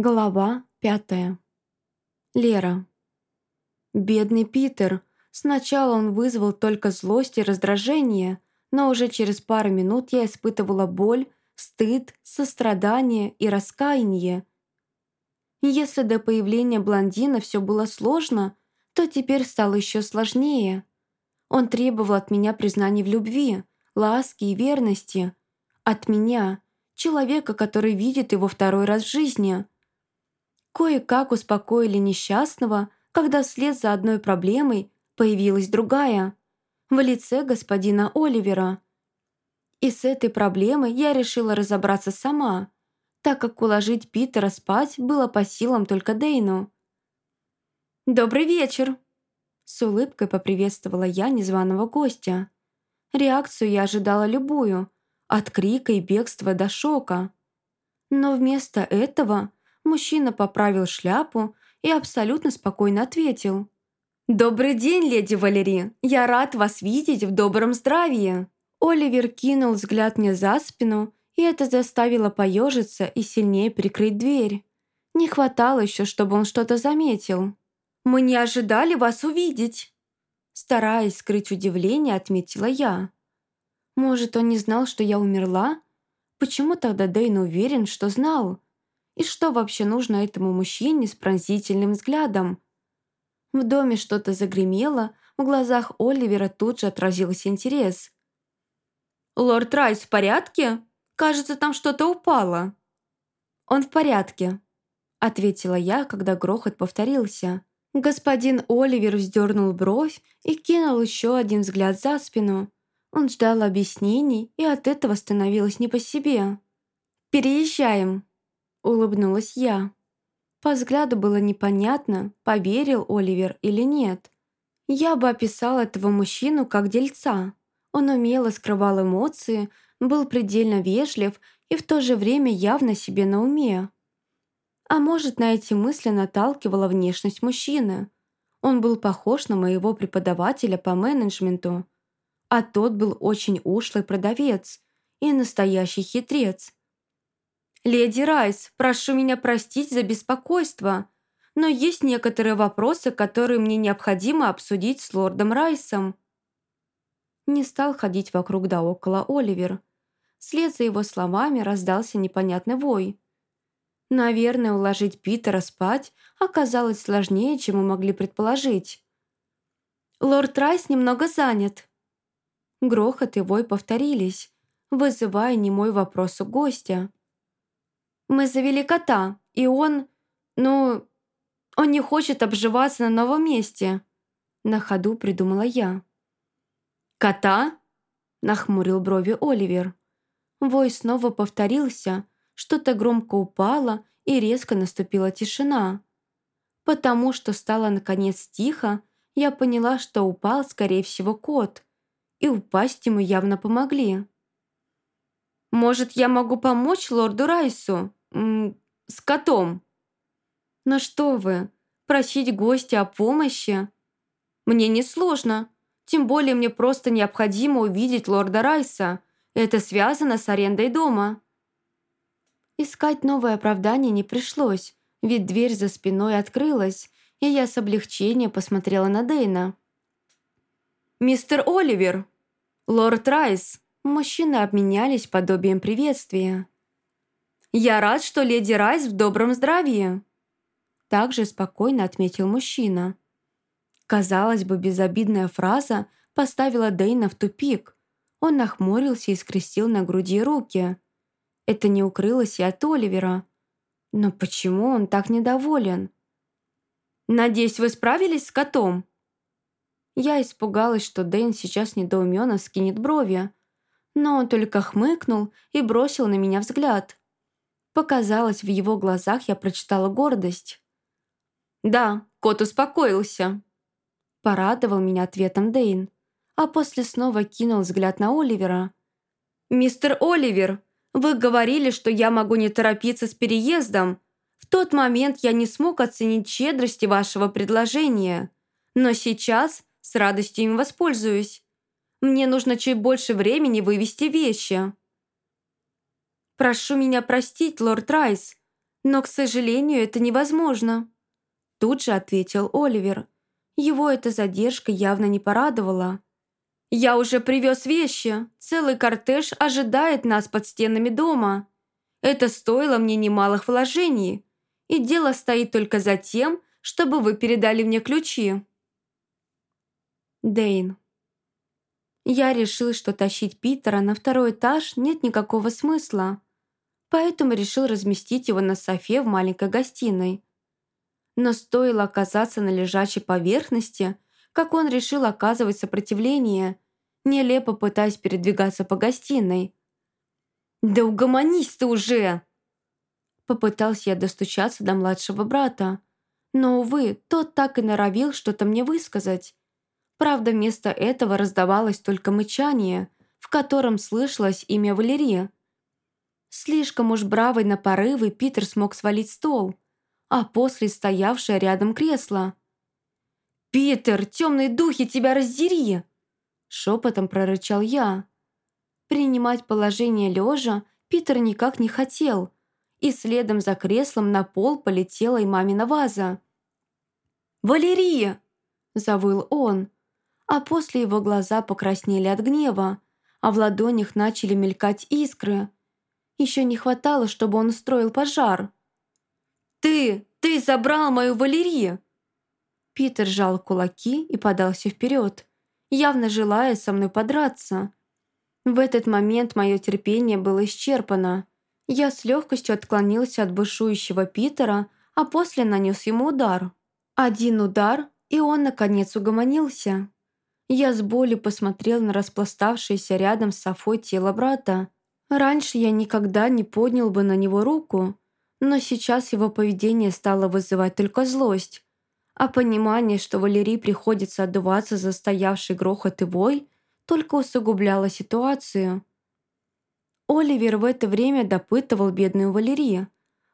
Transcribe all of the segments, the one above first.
Глава пятая. Лера. Бедный Питер. Сначала он вызвал только злость и раздражение, но уже через пару минут я испытывала боль, стыд, сострадание и раскаяние. Если до появления блондина все было сложно, то теперь стало еще сложнее. Он требовал от меня признаний в любви, ласки и верности. От меня, человека, который видит его второй раз в жизни – кое-как успокоили несчастного, когда вслед за одной проблемой появилась другая, в лице господина Оливера. И с этой проблемой я решила разобраться сама, так как уложить Питера спать было по силам только Дейну. «Добрый вечер!» С улыбкой поприветствовала я незваного гостя. Реакцию я ожидала любую, от крика и бегства до шока. Но вместо этого Мужчина поправил шляпу и абсолютно спокойно ответил. «Добрый день, леди Валери. Я рад вас видеть в добром здравии». Оливер кинул взгляд мне за спину, и это заставило поежиться и сильнее прикрыть дверь. Не хватало еще, чтобы он что-то заметил. «Мы не ожидали вас увидеть!» Стараясь скрыть удивление, отметила я. «Может, он не знал, что я умерла? Почему тогда Дэйн уверен, что знал?» И что вообще нужно этому мужчине с пронзительным взглядом? В доме что-то загремело, в глазах Оливера тут же отразился интерес. «Лорд Райс в порядке? Кажется, там что-то упало». «Он в порядке», — ответила я, когда грохот повторился. Господин Оливер вздернул бровь и кинул еще один взгляд за спину. Он ждал объяснений, и от этого становилось не по себе. «Переезжаем», Улыбнулась я. По взгляду было непонятно, поверил Оливер или нет. Я бы описал этого мужчину как дельца. Он умело скрывал эмоции, был предельно вежлив и в то же время явно себе на уме. А может, на эти мысли наталкивала внешность мужчины. Он был похож на моего преподавателя по менеджменту. А тот был очень ушлый продавец и настоящий хитрец. «Леди Райс, прошу меня простить за беспокойство, но есть некоторые вопросы, которые мне необходимо обсудить с лордом Райсом». Не стал ходить вокруг да около Оливер. Вслед за его словами раздался непонятный вой. Наверное, уложить Питера спать оказалось сложнее, чем мы могли предположить. «Лорд Райс немного занят». Грохот и вой повторились, вызывая немой вопрос у гостя. Мы завели кота, и он... Ну, он не хочет обживаться на новом месте. На ходу придумала я. «Кота?» – нахмурил брови Оливер. Вой снова повторился, что-то громко упало, и резко наступила тишина. Потому что стало наконец тихо, я поняла, что упал, скорее всего, кот. И упасть ему явно помогли. «Может, я могу помочь лорду Райсу?» С котом». «Ну что вы, просить гостя о помощи?» «Мне несложно. Тем более мне просто необходимо увидеть лорда Райса. Это связано с арендой дома». Искать новое оправдание не пришлось, ведь дверь за спиной открылась, и я с облегчением посмотрела на Дэйна. «Мистер Оливер! Лорд Райс!» Мужчины обменялись подобием приветствия. «Я рад, что леди Райс в добром здравии», также спокойно отметил мужчина. Казалось бы, безобидная фраза поставила Дэйна в тупик. Он нахмурился и скрестил на груди руки. Это не укрылось и от Оливера. Но почему он так недоволен? «Надеюсь, вы справились с котом?» Я испугалась, что Дэйн сейчас недоуменно скинет брови, но он только хмыкнул и бросил на меня взгляд. Показалось, в его глазах я прочитала гордость. «Да, кот успокоился», — порадовал меня ответом Дейн, а после снова кинул взгляд на Оливера. «Мистер Оливер, вы говорили, что я могу не торопиться с переездом. В тот момент я не смог оценить щедрости вашего предложения, но сейчас с радостью им воспользуюсь. Мне нужно чуть больше времени вывести вещи». «Прошу меня простить, лорд Райс, но, к сожалению, это невозможно», тут же ответил Оливер. Его эта задержка явно не порадовала. «Я уже привез вещи. Целый кортеж ожидает нас под стенами дома. Это стоило мне немалых вложений. И дело стоит только за тем, чтобы вы передали мне ключи». Дейн. Я решил, что тащить Питера на второй этаж нет никакого смысла, поэтому решил разместить его на софе в маленькой гостиной. Но стоило оказаться на лежачей поверхности, как он решил оказывать сопротивление, нелепо пытаясь передвигаться по гостиной. «Да угомонись ты уже!» Попытался я достучаться до младшего брата, но, увы, тот так и норовил что-то мне высказать. Правда, вместо этого раздавалось только мычание, в котором слышалось имя Валерия. Слишком уж бравый на порывы Питер смог свалить стол, а после стоявшее рядом кресло. «Питер, темные духи, тебя раздери!» Шепотом прорычал я. Принимать положение лежа Питер никак не хотел, и следом за креслом на пол полетела и мамина ваза. «Валерия!» – завыл он, а после его глаза покраснели от гнева, а в ладонях начали мелькать искры. Еще не хватало, чтобы он устроил пожар. «Ты! Ты забрал мою Валерию!» Питер сжал кулаки и подался вперед, явно желая со мной подраться. В этот момент мое терпение было исчерпано. Я с легкостью отклонился от бушующего Питера, а после нанес ему удар. Один удар, и он, наконец, угомонился. Я с болью посмотрел на распластавшееся рядом с Софой тело брата. Раньше я никогда не поднял бы на него руку, но сейчас его поведение стало вызывать только злость. А понимание, что Валерий приходится отдуваться за стоявший грохот и вой, только усугубляло ситуацию. Оливер в это время допытывал бедную Валерию.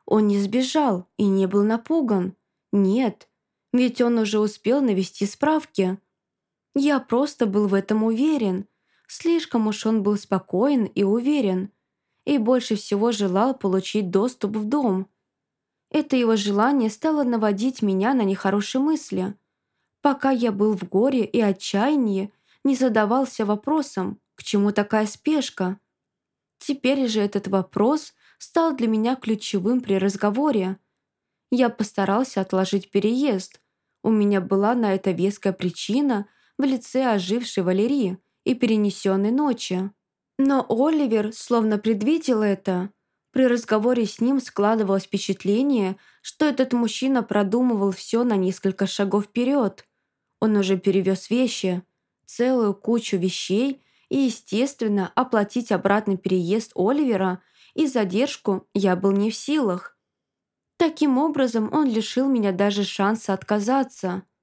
Он не сбежал и не был напуган. Нет, ведь он уже успел навести справки. Я просто был в этом уверен. Слишком уж он был спокоен и уверен. И больше всего желал получить доступ в дом. Это его желание стало наводить меня на нехорошие мысли. Пока я был в горе и отчаянии, не задавался вопросом, к чему такая спешка. Теперь же этот вопрос стал для меня ключевым при разговоре. Я постарался отложить переезд. У меня была на это веская причина – в лице ожившей Валерии и перенесенной ночи. Но Оливер словно предвидел это. При разговоре с ним складывалось впечатление, что этот мужчина продумывал все на несколько шагов вперед. Он уже перевез вещи, целую кучу вещей и, естественно, оплатить обратный переезд Оливера и задержку я был не в силах. Таким образом, он лишил меня даже шанса отказаться –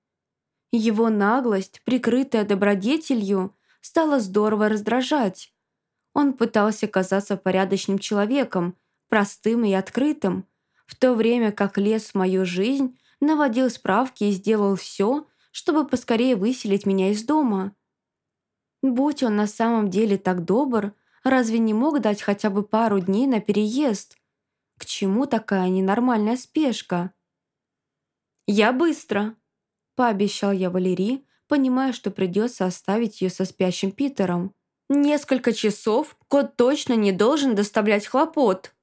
его наглость, прикрытая добродетелью, стала здорово раздражать. Он пытался казаться порядочным человеком, простым и открытым, в то время как лез в мою жизнь, наводил справки и сделал все, чтобы поскорее выселить меня из дома. Будь он на самом деле так добр, разве не мог дать хотя бы пару дней на переезд? К чему такая ненормальная спешка? «Я быстро», Пообещал я Валерии, понимая, что придется оставить ее со спящим Питером. «Несколько часов кот точно не должен доставлять хлопот».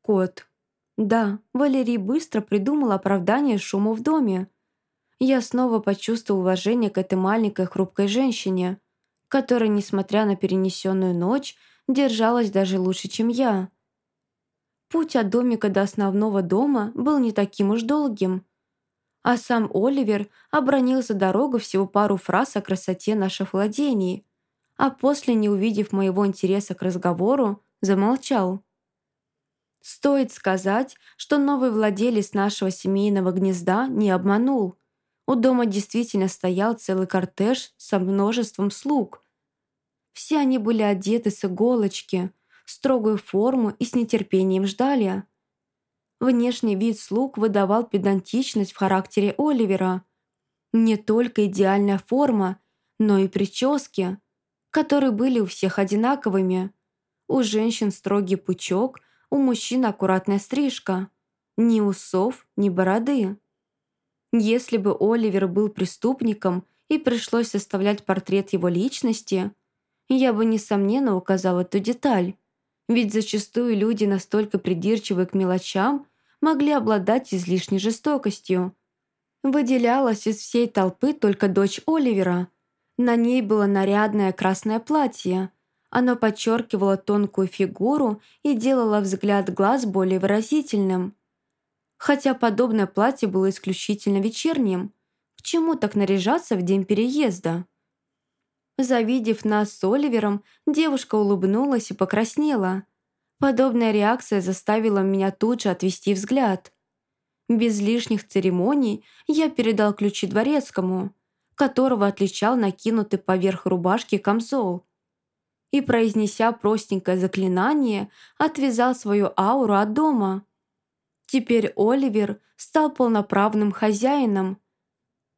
«Кот». Да, Валерий быстро придумал оправдание шуму в доме. Я снова почувствовал уважение к этой маленькой хрупкой женщине, которая, несмотря на перенесенную ночь, держалась даже лучше, чем я. Путь от домика до основного дома был не таким уж долгим – а сам Оливер обронил за дорогу всего пару фраз о красоте наших владений, а после, не увидев моего интереса к разговору, замолчал. Стоит сказать, что новый владелец нашего семейного гнезда не обманул. У дома действительно стоял целый кортеж со множеством слуг. Все они были одеты с иголочки, строгую форму и с нетерпением ждали – Внешний вид слуг выдавал педантичность в характере Оливера. Не только идеальная форма, но и прически, которые были у всех одинаковыми. У женщин строгий пучок, у мужчин аккуратная стрижка. Ни усов, ни бороды. Если бы Оливер был преступником и пришлось составлять портрет его личности, я бы, несомненно, указал эту деталь. Ведь зачастую люди, настолько придирчивы к мелочам, могли обладать излишней жестокостью. Выделялась из всей толпы только дочь Оливера. На ней было нарядное красное платье. Оно подчеркивало тонкую фигуру и делало взгляд глаз более выразительным. Хотя подобное платье было исключительно вечерним. К чему так наряжаться в день переезда? Завидев нас с Оливером, девушка улыбнулась и покраснела. Подобная реакция заставила меня тут же отвести взгляд. Без лишних церемоний я передал ключи дворецкому, которого отличал накинутый поверх рубашки камзол. И, произнеся простенькое заклинание, отвязал свою ауру от дома. Теперь Оливер стал полноправным хозяином.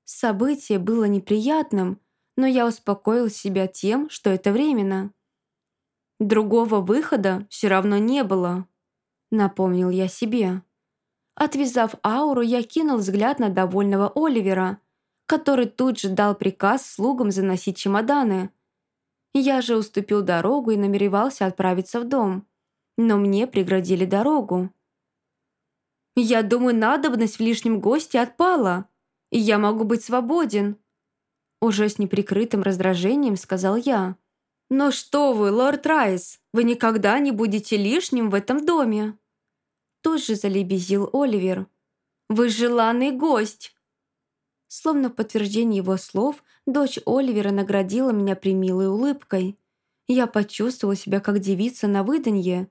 Событие было неприятным, но я успокоил себя тем, что это временно. Другого выхода все равно не было, напомнил я себе. Отвязав ауру, я кинул взгляд на довольного Оливера, который тут же дал приказ слугам заносить чемоданы. Я же уступил дорогу и намеревался отправиться в дом. Но мне преградили дорогу. «Я думаю, надобность в лишнем госте отпала, и я могу быть свободен», уже с неприкрытым раздражением сказал я. «Но что вы, лорд Райс, вы никогда не будете лишним в этом доме!» Тут же залебезил Оливер. «Вы желанный гость!» Словно в подтверждение его слов, дочь Оливера наградила меня примилой улыбкой. Я почувствовала себя как девица на выданье.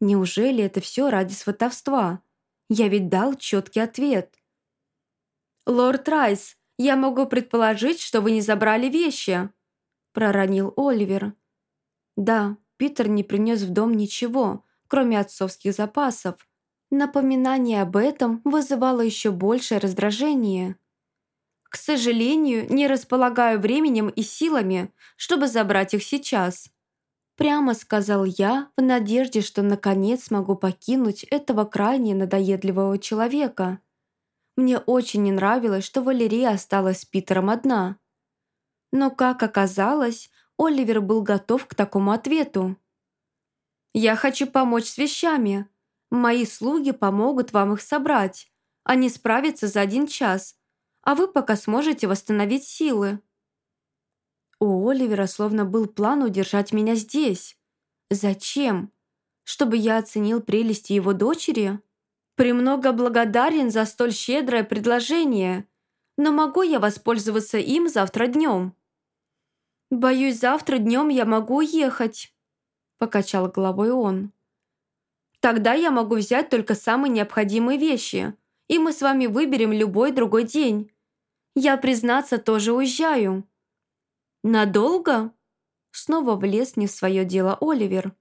Неужели это все ради сватовства? Я ведь дал четкий ответ. «Лорд Райс, я могу предположить, что вы не забрали вещи», проронил Оливер. «Да, Питер не принес в дом ничего, кроме отцовских запасов. Напоминание об этом вызывало еще большее раздражение. К сожалению, не располагаю временем и силами, чтобы забрать их сейчас. Прямо сказал я, в надежде, что наконец смогу покинуть этого крайне надоедливого человека. Мне очень не нравилось, что Валерия осталась с Питером одна. Но, как оказалось, Оливер был готов к такому ответу. «Я хочу помочь с вещами. Мои слуги помогут вам их собрать. Они справятся за один час, а вы пока сможете восстановить силы». У Оливера словно был план удержать меня здесь. Зачем? Чтобы я оценил прелести его дочери? «Премного благодарен за столь щедрое предложение, но могу я воспользоваться им завтра днем?» «Боюсь, завтра днем я могу уехать», – покачал головой он. «Тогда я могу взять только самые необходимые вещи, и мы с вами выберем любой другой день. Я, признаться, тоже уезжаю». «Надолго?» Снова влез не в свое дело Оливер.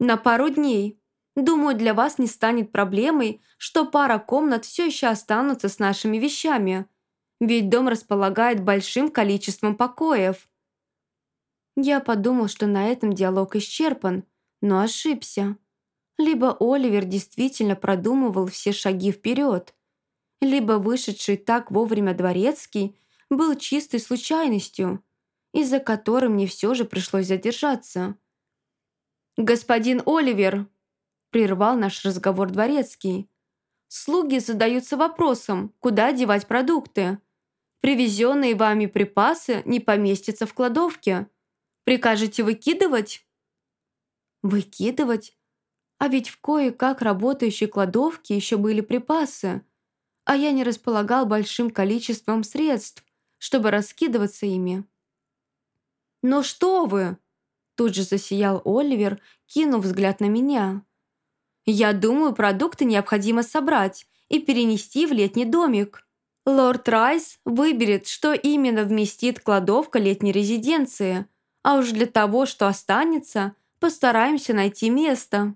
«На пару дней. Думаю, для вас не станет проблемой, что пара комнат все еще останутся с нашими вещами, ведь дом располагает большим количеством покоев». Я подумал, что на этом диалог исчерпан, но ошибся. Либо Оливер действительно продумывал все шаги вперед, либо вышедший так вовремя дворецкий был чистой случайностью, из-за которой мне все же пришлось задержаться. «Господин Оливер!» – прервал наш разговор дворецкий. «Слуги задаются вопросом, куда девать продукты. Привезенные вами припасы не поместятся в кладовке». Прикажете выкидывать?» «Выкидывать? А ведь в кое-как работающей кладовке еще были припасы, а я не располагал большим количеством средств, чтобы раскидываться ими». «Но что вы!» Тут же засиял Оливер, кинув взгляд на меня. «Я думаю, продукты необходимо собрать и перенести в летний домик. Лорд Райс выберет, что именно вместит кладовка летней резиденции – а уж для того, что останется, постараемся найти место.